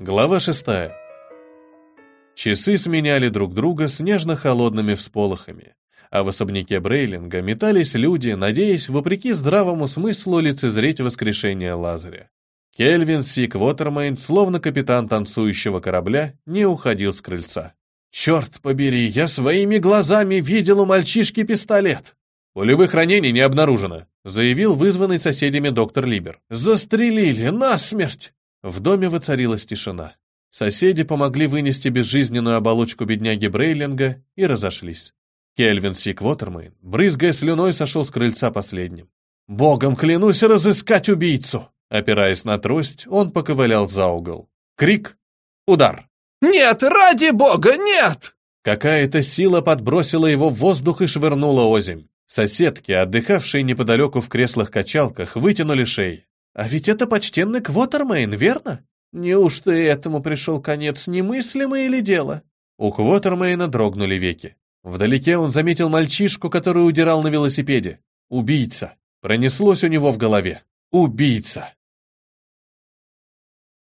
Глава шестая. Часы сменяли друг друга снежно-холодными всполохами, а в особняке Брейлинга метались люди, надеясь, вопреки здравому смыслу, лицезреть воскрешение Лазаря. Кельвин Сик Уотермейн, словно капитан танцующего корабля, не уходил с крыльца. «Черт побери, я своими глазами видел у мальчишки пистолет!» «Пулевых ранений не обнаружено», заявил вызванный соседями доктор Либер. «Застрелили! Насмерть!» В доме воцарилась тишина. Соседи помогли вынести безжизненную оболочку бедняги Брейлинга и разошлись. Кельвин Сик Уотермейн, брызгая слюной, сошел с крыльца последним. «Богом клянусь разыскать убийцу!» Опираясь на трость, он поковылял за угол. Крик! Удар! «Нет, ради бога, нет!» Какая-то сила подбросила его в воздух и швырнула озимь. Соседки, отдыхавшие неподалеку в креслах-качалках, вытянули шеи. «А ведь это почтенный Квотермейн, верно? Неужто и этому пришел конец, немыслимое ли дело?» У Квотермейна дрогнули веки. Вдалеке он заметил мальчишку, который удирал на велосипеде. «Убийца!» Пронеслось у него в голове. «Убийца!»